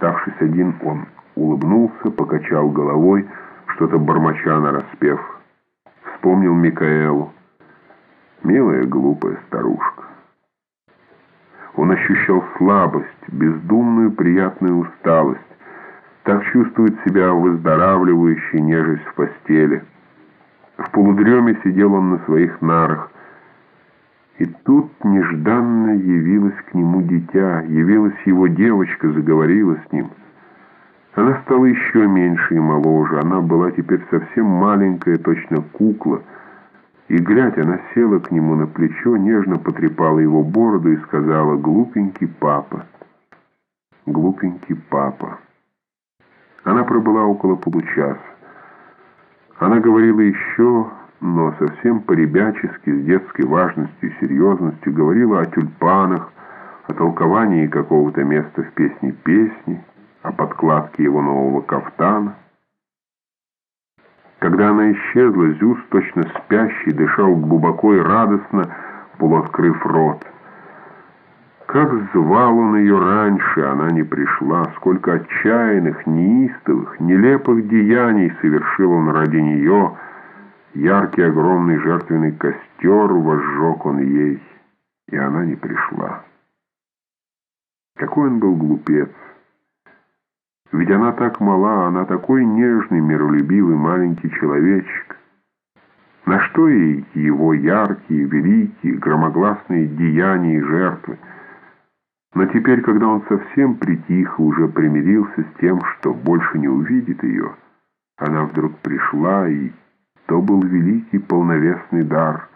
Оставшись один, он улыбнулся, покачал головой, что-то бормоча на распев. Вспомнил Микаэлу. Милая, глупая старушка. Он ощущал слабость, бездумную приятную усталость. Так чувствует себя выздоравливающий, нежесть в постели. В полудреме сидел он на своих нарах. И тут нежданно явилась к нему дитя, явилась его девочка, заговорила с ним. Она стала еще меньше и моложе, она была теперь совсем маленькая, точно кукла. И, глядя, она села к нему на плечо, нежно потрепала его бороду и сказала «Глупенький папа, глупенький папа». Она пробыла около получаса. Она говорила еще но совсем по-ребячески, с детской важностью и серьезностью, говорила о тюльпанах, о толковании какого-то места в песне песни, о подкладке его нового кафтана. Когда она исчезла, Зюс, точно спящий, дышал глубоко и радостно, полуоткрыв рот. Как звал он ее раньше, она не пришла, сколько отчаянных, неистовых, нелепых деяний совершил он ради нее, Яркий огромный жертвенный костер возжег он ей, и она не пришла. Какой он был глупец! Ведь она так мала, она такой нежный, миролюбивый маленький человечек. На что ей его яркие, великие, громогласные деяния и жертвы? Но теперь, когда он совсем притих и уже примирился с тем, что больше не увидит ее, она вдруг пришла и то был великий полновесный дар.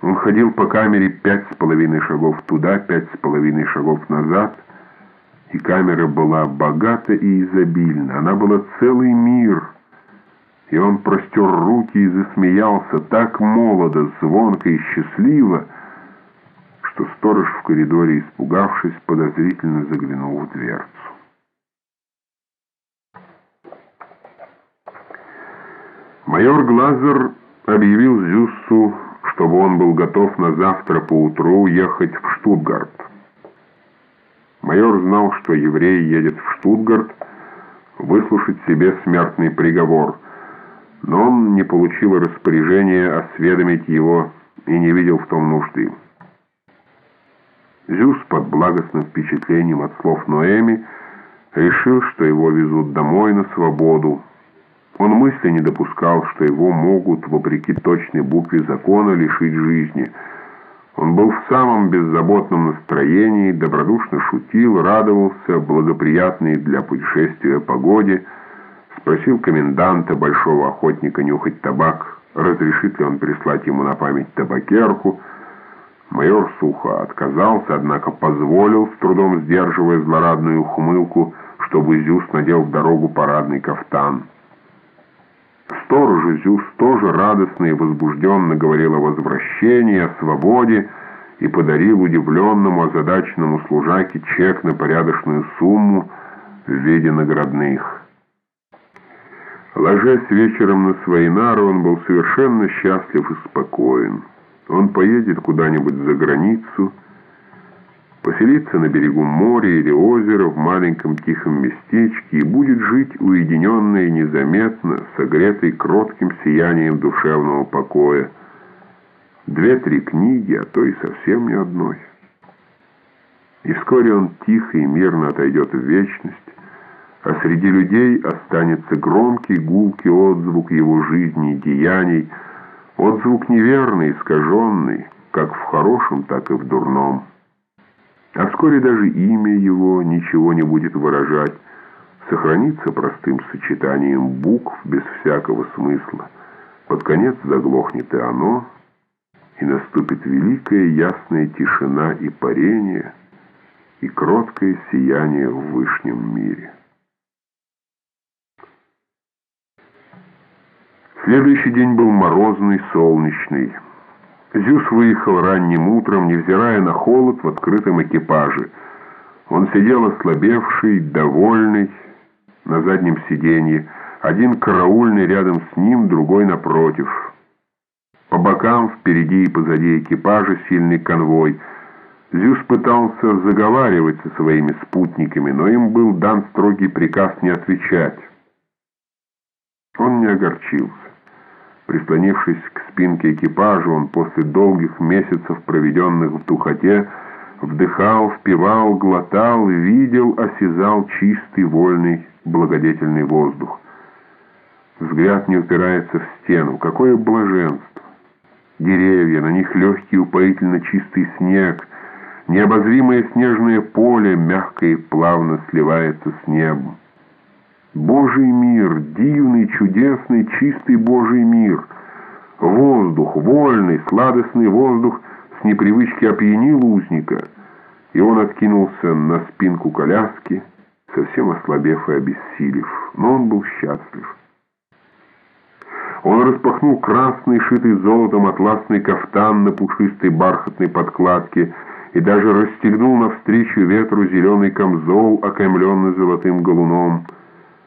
Он ходил по камере пять с половиной шагов туда, пять с половиной шагов назад, и камера была богата и изобильна. Она была целый мир, и он простер руки и засмеялся так молодо, звонко и счастливо, что сторож в коридоре, испугавшись, подозрительно заглянул в дверцу. Майор Глазер объявил Зюссу, чтобы он был готов на завтра поутру ехать в Штутгарт. Майор знал, что еврей едет в Штутгарт выслушать себе смертный приговор, но он не получил распоряжения осведомить его и не видел в том нужды. Зюс под благостным впечатлением от слов Ноэми решил, что его везут домой на свободу, он мысли не допускал, что его могут, вопреки точной букве закона, лишить жизни. Он был в самом беззаботном настроении, добродушно шутил, радовался благоприятной для путешествия погоде, спросил коменданта, большого охотника, нюхать табак, разрешит ли он прислать ему на память табакерку. Майор сухо отказался, однако позволил, с трудом сдерживая злорадную ухмылку, чтобы Зюс надел в дорогу парадный кафтан. Сторож Зюс тоже радостно и возбужденно говорил о возвращении, о свободе и подарил удивленному, озадаченному служаке чек на порядочную сумму в виде наградных. Ложась вечером на свои нары, он был совершенно счастлив и спокоен. Он поедет куда-нибудь за границу, поселиться на берегу моря или озера в маленьком тихом местечке и будет жить уединенно и незаметно, согретый кротким сиянием душевного покоя. Две-три книги, а то и совсем ни одной. И вскоре он тихо и мирно отойдет в вечность, а среди людей останется громкий гулкий отзвук его жизни и деяний, отзвук неверный, искаженный, как в хорошем, так и в дурном. А вскоре даже имя его ничего не будет выражать, сохранится простым сочетанием букв без всякого смысла. Под конец заглохнет и оно, и наступит великая ясная тишина и парение, и кроткое сияние в вышнем мире. Следующий день был морозный, солнечный. Зюс выехал ранним утром, невзирая на холод в открытом экипаже. Он сидел ослабевший, довольный, на заднем сиденье, один караульный рядом с ним, другой напротив. По бокам, впереди и позади экипажа сильный конвой. Зюс пытался заговаривать со своими спутниками, но им был дан строгий приказ не отвечать. Он не огорчился. Прислонившись к спинке экипажа, он после долгих месяцев, проведенных в духоте, вдыхал, впивал, глотал, видел, осязал чистый, вольный, благодетельный воздух. Взгляд не упирается в стену. Какое блаженство! Деревья, на них легкий упоительно чистый снег, необозримое снежное поле мягко и плавно сливается с небом. Божий мир, дивный, чудесный, чистый Божий мир. Воздух, вольный, сладостный воздух с непривычки опьянил узника, и он откинулся на спинку коляски, совсем ослабев и обессилев, но он был счастлив. Он распахнул красный, шитый золотом атласный кафтан на пушистой бархатной подкладке и даже расстегнул навстречу ветру зеленый камзол, окаймленный золотым галуном —